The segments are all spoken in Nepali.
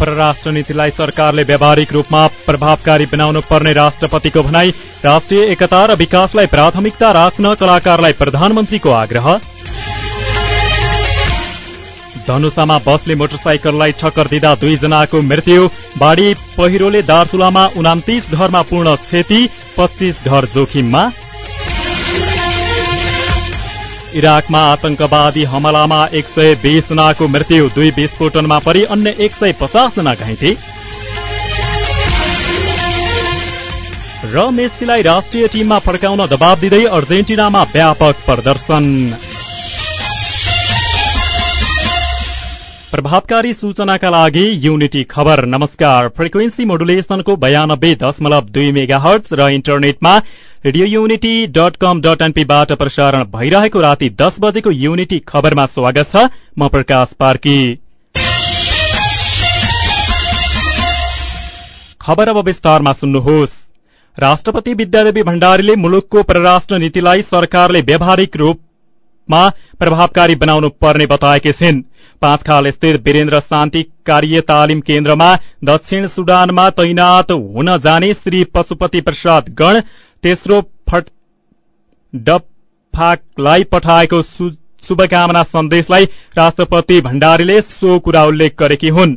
परराष्ट्र नीतिलाई सरकारले व्यावहारिक रूपमा प्रभावकारी बनाउनु पर्ने राष्ट्रपतिको भनाई राष्ट्रिय एकता र विकासलाई प्राथमिकता राख्न कलाकारलाई प्रधानमन्त्रीको आग्रह। धनुषामा बसले मोटरसाइकललाई ठक्कर दिँदा दुईजनाको मृत्यु बाढ़ी पहिरोले दार्चुलामा उनातिस घरमा पूर्ण क्षति पच्चीस घर जोखिममा। इराकमा आतंकवादी हमलामा एक सय बीस जनाको मृत्यु दुई विस्फोटनमा परि अन्य एक सय पचास जना घाइते। र मेस्सीलाई राष्ट्रिय टीममा फर्काउन दबाव दिँदै अर्जेन्टिनामा व्यापक प्रदर्शन। प्रभावकारी सूचनाका लागि युनिटी खबर। नमस्कार। फ्रिक्वेन्सी मोडुलेसनको बयानब्बे दशमलव दुई मेगा हर्च र इन्टरनेटमा radio unity dot com dot एनपीबाट प्रसारण भइरहेको राति दस बजेको युनिटी खबरमा स्वागत छ। म प्रकाश पार्की। खबर अब विस्तारमा सुन्नुहोस्। राष्ट्रपति विद्यादेवी भण्डारीले मुलुकको परराष्ट्र नीतिलाई सरकारले व्यावहारिक रूपमा प्रभावकारी बनाउनु पर्ने बताएकी छिन्। पाँच खाल स्थित वीरेन्द्र शान्ति कार्य तालिम केन्द्रमा दक्षिण सुडानमा तैनात हुन जाने श्री पशुपति प्रसाद गण तेस्रो फट पठाएको शुभकामना सन्देशलाई राष्ट्रपति भण्डारीले सो कुरा उल्लेख गरेकी हुन्।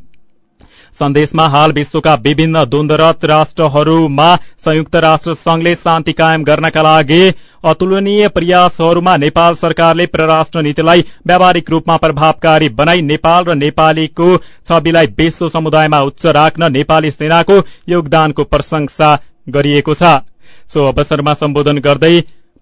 सन्देशमा हाल विश्वका विभिन्न द्वन्दरत राष्ट्रहरूमा संयुक्त राष्ट्र संघले शान्ति कायम गर्नका लागि अतुलनीय प्रयासहरूमा नेपाल सरकारले परराष्ट्र नीतिलाई व्यावहारिक रूपमा प्रभावकारी बनाई नेपाल र नेपालीको छविलाई विश्व समुदायमा उच्च राख्न नेपाली सेनाको योगदानको प्रशंसा गरिएको छ। सो अवसरमा सम्बोधन गर्दै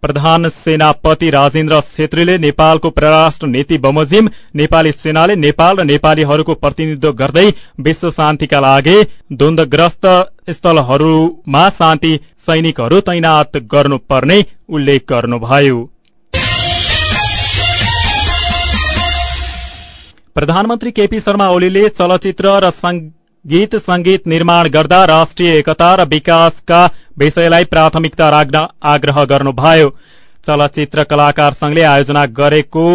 प्रधान सेनापति राजेन्द्र छेत्रीले नेपालको परराष्ट्र नीति बमोजिम नेपाली सेनाले नेपाल र नेपालीहरूको प्रतिनिधित्व गर्दै विश्व शान्तिका लागि द्वन्दग्रस्त स्थलहरूमा शान्ति सैनिकहरू तैनात गर्नुपर्ने उल्लेख गर्नुभयो। प्रधानमन्त्री केपी शर्मा ओलीले चलचित्र र गीत संगीत निर्माण गर्दा राष्ट्रिय एकता र विकासका विषयलाई प्राथमिकता राख्न आग्रह गर्नुभयो। चलचित्र कलाकार संघले आयोजना गरेको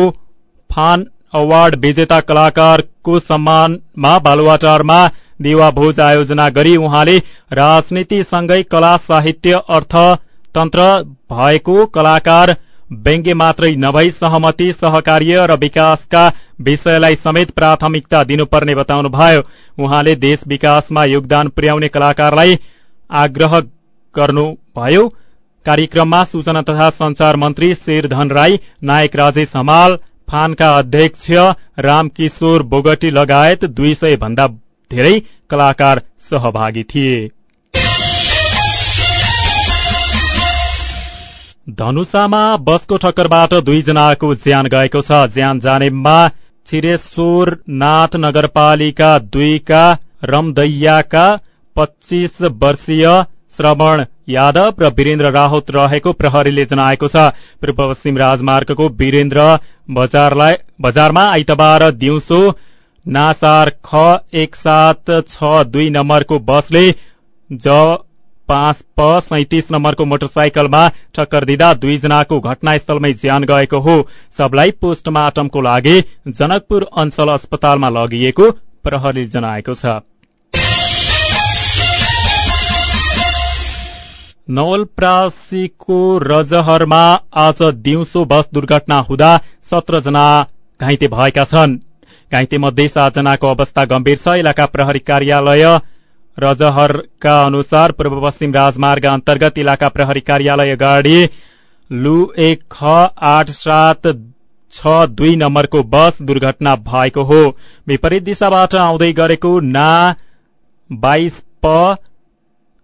फान अवार्ड विजेता कलाकारको सम्मानमा बालुवाटारमा दिवा भोज आयोजना गरी उहाँले राजनीतिसँगै कला साहित्य अर्थतन्त्र भएको कलाकार व्यङ्ग्य मात्रै नभई सहमति सहकार्य र विकासका विषयलाई समेत प्राथमिकता दिनुपर्ने बताउनुभयो। उहाँले देश विकासमा योगदान पुर्याउने कलाकारलाई आग्रह गर्नुभयो कार्यक्रममा सूचना तथा संचार मन्त्री शेरधन राई नायक राजेश हमाल फानका अध्यक्ष रामकिशोर बोगटी लगायत दुई सय भन्दा धेरै कलाकार सहभागी थिए। धनुषामा बसको ठक्करबाट दुईजनाको ज्यान गएको छ। ज्यान जानेमा छिरेश्वरनाथ नगरपालिका दुईका रमदैयाका पच्चीस वर्षीय श्रवण यादव र वीरेन्द्र राहत रहेको प्रहरीले जनाएको छ। पूर्व पश्चिम राजमार्गको वीरेन्द्र बजारमा आइतबार दिउँसो नासार ख एक सात छ दुई नम्बरको बसले ज पाँच प सैतिस नम्बरको मोटरसाइकलमा ठक्कर दिँदा दुईजनाको घटनास्थलमै ज्यान गएको हो। सबलाई पोस्टमार्टमको लागि जनकपुर अञ्चल अस्पतालमा लगिएको प्रहरीले जनाएको छ। नवलप्रासीको रजहरमा आज दिउँसो बस दुर्घटना हुँदा सत्र जना घाइते भएका छन्। घाइते मध्ये सातजनाको अवस्था गम्भीर छ। इलाका प्रहरी कार्यालय रजहरका अनुसार पूर्व पश्चिम राजमार्ग अन्तर्गत इलाका प्रहरी कार्यालय अगाडि लु एक ख आठ सात छ दुई नम्बरको बस दुर्घटना भएको हो। विपरीत दिशाबाट आउँदै गरेको ना बाइस प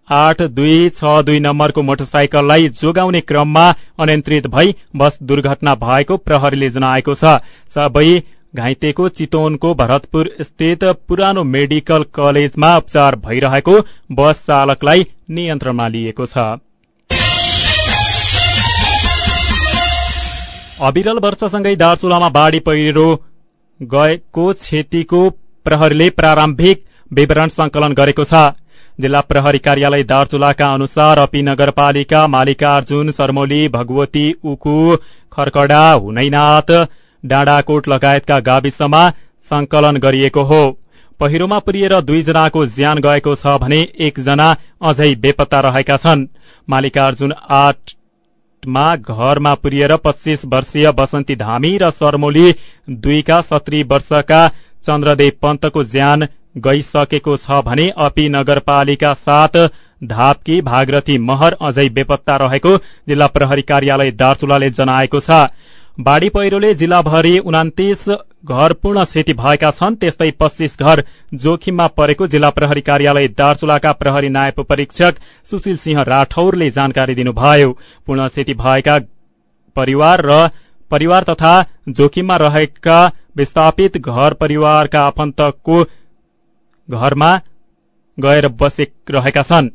आठ दुई छ दुई नम्बरको मोटरसाइकललाई जोगाउने क्रममा अनियन्त्रित भई बस दुर्घटना भएको प्रहरीले जनाएको छ। सबै घाइतेको चितवनको भरतपुर स्थित पुरानो मेडिकल कलेजमा उपचार भइरहेको बस चालकलाई नियन्त्रणमा लिएको छ। अविरल वर्षसँगै दार्चुलामा बाढ़ी पहिरो गएको क्षतिको प्रहरीले प्रारम्भिक विवरण संकलन गरेको छ। जिल्ला प्रहरी कार्यालय दार्चुलाका अनुसार अपी नगरपालिका मालिकार्जुन सरमोली भगवती उकु खरकडा हुनैनाथ डाँडाकोट लगायतका गाविसमा संकलन गरिएको हो। पहिरोमा पुरिएर दुईजनाको ज्यान गएको छ भने एकजना अझै बेपत्ता रहेका छन्। मालिकार्जुन आठमा घरमा पुरिएर पच्चीस वर्षीय बसन्ती धामी र सरमोली दुईका सत्री वर्षका चन्द्रदेव पन्तको ज्यान गइसकेको छ भने अपी नगरपालिका सात धापकी भागरथी महर अझै बेपत्ता रहेको जिल्ला प्रहरी कार्यालय दार्चुलाले जनाएको छ। बाढ़ी पहिरोले जिल्लाभरि उनातिस घर पूर्ण क्षति भएका छन् त्यस्तै पच्चीस घर जोखिममा परेको जिल्ला प्रहरी कार्यालय दार्चुलाका प्रहरी नायब परीक्षक सुशील सिंह राठौरले जानकारी दिनुभयो। पूर्ण क्षति भएका परिवार र परिवार तथा जोखिममा रहेका विस्थापित घर परिवारका आफन्तको घरमा गएर बसे रहेका छन्।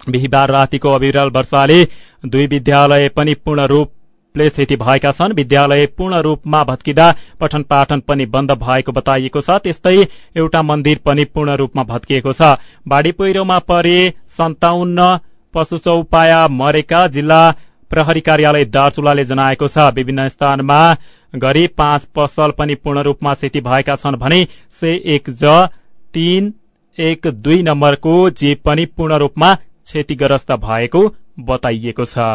बिहिबार रातिको अविरल वर्षाले दुई विद्यालय पनि पूर्ण रूपले क्षति भएका छन्। विद्यालय पूर्ण रूपमा भत्किँदा पठन पाठन पनि बन्द भएको बताइएको छ। त्यस्तै एउटा मन्दिर पनि पूर्ण रूपमा भत्किएको छ। बाढ़ी पहिरोमा परे सन्ताउन्न पशु चौपाया मरेका जिल्ला प्रहरी कार्यालय दार्चुलाले जनाएको छ। विभिन्न स्थानमा गरी पाँच पसल पनि पूर्ण रूपमा क्षति भएका छन् भने से एक ज तीन एक दुई नम्बरको जीप पनि पूर्ण रूपमा क्षतिग्रस्त भएको बताइएको छ।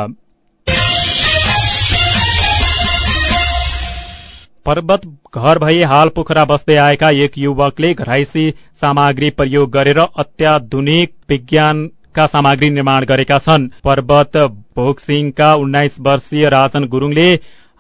पर्वत घर भई हाल पोखरा बस्दै आएका एक युवकले घराइसी सामग्री प्रयोग गरेर अत्याधुनिक विज्ञानका सामग्री निर्माण गरेका छन्। पर्वत भोगसिंहका उन्नाइस वर्षीय राजन गुरूङले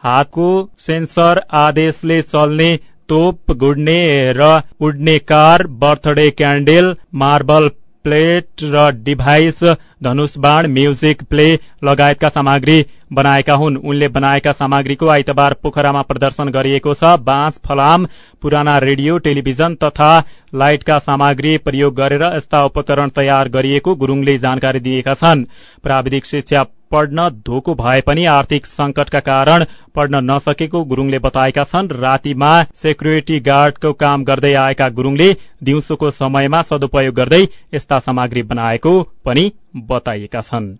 हातको सेन्सर आदेशले चल्ने तोप गुड्ने र उड्ने car birthday candle marble plate र डिभाइस धनुष बाण म्युजिक प्ले लगायतका सामग्री बनाएका हुन्। उनले बनाएका सामग्रीको आइतबार पोखरामा प्रदर्शन गरिएको छ। बाँस फलाम पुराना रेडियो टेलिभिजन तथा लाइटका सामग्री प्रयोग गरेर यस्ता उपकरण तयार गरिएको गुरूङले जानकारी दिएका छन्। प्राविधिक शिक्षा पढ्न धोको भए पनि आर्थिक संकटका कारण पढ्न नसकेको गुरूङले बताएका छन्। रातिमा सेक्युरिटी गार्डको काम गर्दै आएका गुरूङले दिउँसोको समयमा सदुपयोग गर्दै यस्ता सामग्री बनाएको पनि बताइएका छन्।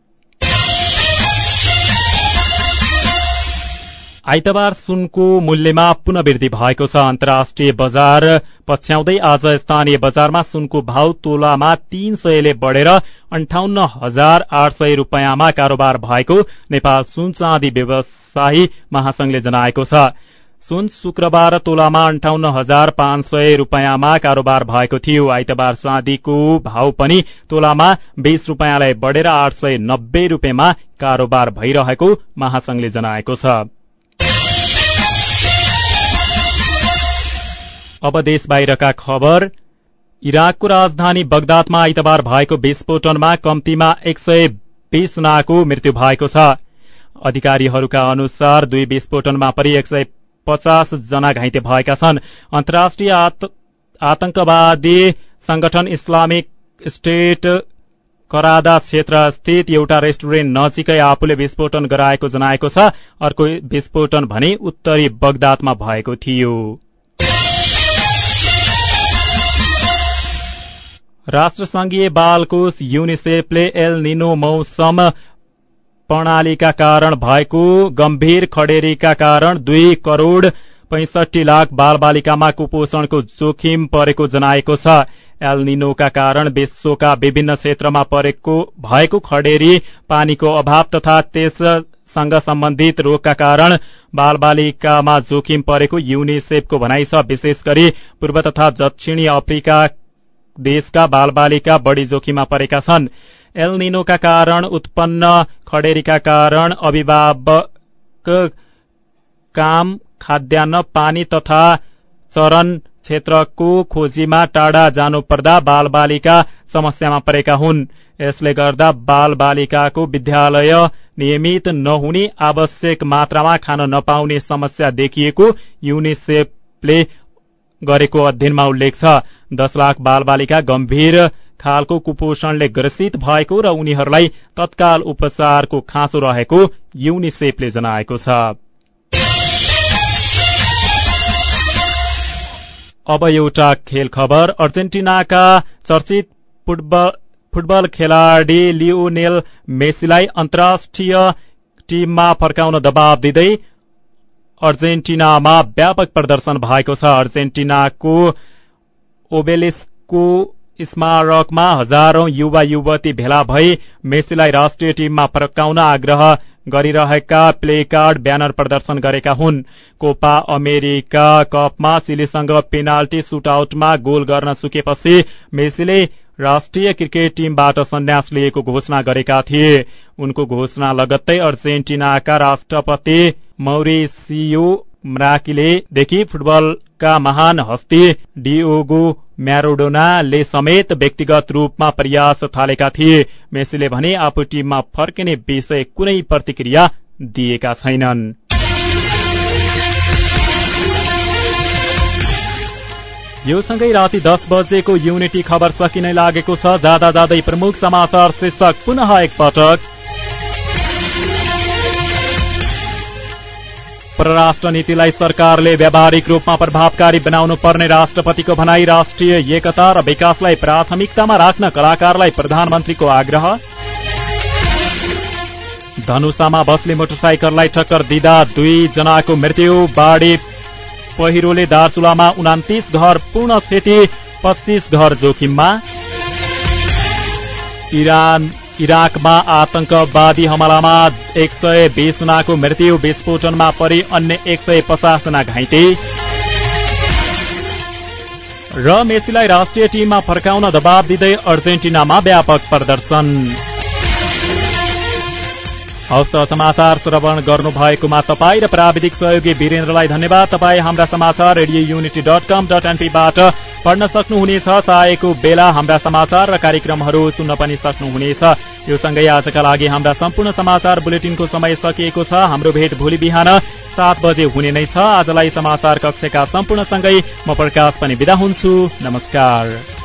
आइतबार सुनको मूल्यमा पुनः वृद्धि भएको छ। अन्तर्राष्ट्रिय बजार पछ्याउँदै आज स्थानीय बजारमा सुनको भाव तोलामा तीन सयले बढ़ेर अन्ठाउन्न हजार आठ सय रूपियाँमा कारोबार भएको नेपाल सुन चाँदी व्यवसायी महासंघले जनाएको छ। सुन शुक्रबार तोलामा अन्ठाउन्न हजार पाँच सय रूपियाँमा कारोबार भएको थियो। आइतबार चाँदीको भाव पनि तोलामा बीस रूपियाँलाई बढ़ेर आठ सय नब्बे रूपियाँमा कारोबार भइरहेको महासंघले जनाएको छ। अब देश बाहिरका खबर। इराकको राजधानी बगदादमा आइतबार भएको विस्फोटनमा कम्तीमा एक सय बीस जनाको मृत्यु भएको छ। अधिकारीहरूका अनुसार दुई विस्फोटनमा परि एक सय पचास जना घाइते भएका छन्। अन्तर्राष्ट्रिय आतंकवादी संगठन इस्लामिक स्टेट करादा क्षेत्र स्थित एउटा रेस्टुरेन्ट नजिकै आफूले विस्फोटन गराएको जनाएको छ। अर्को विस्फोटन भने उत्तरी बगदादमा भएको थियो। राष्ट्रसंघीय बालकोष युनिसेफले एल निनो मौसम प्रणालीका कारण भएको गम्भीर खडेरीका कारण दुई करोड़ पैंसठी लाख बाल बालिकामा कुपोषणको जोखिम परेको जनाएको छ। एल निनोका कारण विश्वका विभिन्न क्षेत्रमा परेको भएको खडेरी पानीको अभाव तथा त्यससँग सम्बन्धित रोगका कारण बाल बालिकामा जोखिम परेको युनिसेफको भनाइ छ। विशेष गरी पूर्व तथा दक्षिणी अफ्रिका देशका बालबालिका बढ़ी जोखिममा परेका छन्। एलनिनोका कारण उत्पन्न खडेरीका कारण अभिभावक काम खाद्यान्न पानी तथा चरण क्षेत्रको खोजीमा टाढा जानुपर्दा बालबालिका समस्यामा परेका हुन्। यसले गर्दा बाल बालिकाको विद्यालय नियमित नहुने आवश्यक मात्रामा खान नपाउने समस्या देखिएको युनिसेफले गरेको अध्ययनमा उल्लेख छ दश लाख बाल बालिका गम्भीर खालको कुपोषणले ग्रसित भएको र उनीहरूलाई तत्काल उपचारको खाँचो रहेको युनिसेफले जनाएको छ। अब एउटा खेल खबर अर्जेन्टिनाका चर्चित फुटबल खेलाड़ी लियोनेल मेसीलाई अन्तर्राष्ट्रिय टीममा फर्काउन दबाव दिँदै अर्जेन्टिनामा व्यापक प्रदर्शन भएको छ। अर्जेन्टिनाको ओबेलिस्को स्मारकमा हजारौं युवा युवती भेला भई मेसीलाई राष्ट्रिय टीममा फर्काउन आग्रह गरिरहेका प्ले कार्ड ब्यानर प्रदर्शन गरेका हुन्। कोपा अमेरिका कपमा चिलीसँग पेनाल्टी सुटआउटमा गोल गर्न सुकेपछि मेसीले राष्ट्रिय क्रिकेट टीमबाट सन्यास लिएको घोषणा गरेका थिए। उनको घोषणा लगत्तै अर्जेन्टिनाका राष्ट्रपति मौरिसियो म्राकिलेदेखि फुटबलका महान हस्ती डिओगो म्यारोडोनाले समेत व्यक्तिगत रूपमा प्रयास थालेका थिए। मेसीले भने आफू टीममा फर्किने विषय कुनै प्रतिक्रिया दिएका छैनन्। यो सँगै राति दस बजेको युनिटी खबर सकिनै लागेको छ। जाँदा जाँदै प्रमुख समाचार शीर्षक पुनः एकपटक। परराष्ट्र नीतिलाई सरकारले व्यावहारिक रूपमा प्रभावकारी बनाउनु पर्ने राष्ट्रपतिको भनाई राष्ट्रिय एकता र विकासलाई प्राथमिकतामा राख्न कलाकारलाई प्रधानमन्त्रीको आग्रह। धनुषामा बसले मोटरसाइकललाई टक्कर दिँदा दुईजनाको मृत्यु बाढी पहिरोले दार्चुलामा उनातिस घर पूर्ण क्षति पच्चिस घर जोखिममा। इरान इराकमा आतंकवादी हमलामा एक सय बीस जनाको मृत्यु विस्फोटनमा परि अन्य एक सय पचास जना घाइते। र मेसीलाई राष्ट्रिय टीममा फर्काउन दबाव दिँदै अर्जेन्टिनामा व्यापक प्रदर्शन। हस्त समाचार श्रवण गर्नु भएकोमा तपाईँ र प्राविधिक सहयोगी वीरेन्द्रलाई धन्यवाद। तपाईँ हाम्रा समाचार radio Unity dot com dot एनपीबाट पढ्न सक्नुहुनेछ चाहेको बेला हाम्रा समाचार र कार्यक्रमहरू सुन्न पनि सक्नुहुनेछ। यो सँगै आजका लागि हाम्रा सम्पूर्ण समाचार बुलेटिनको समय सकिएको छ। हाम्रो भेट भोलि बिहान सात बजे हुने नै छ। आजलाई समाचार कक्षका सम्पूर्णसँगै म प्रकाश पनि विदा हुन्छु। नमस्कार।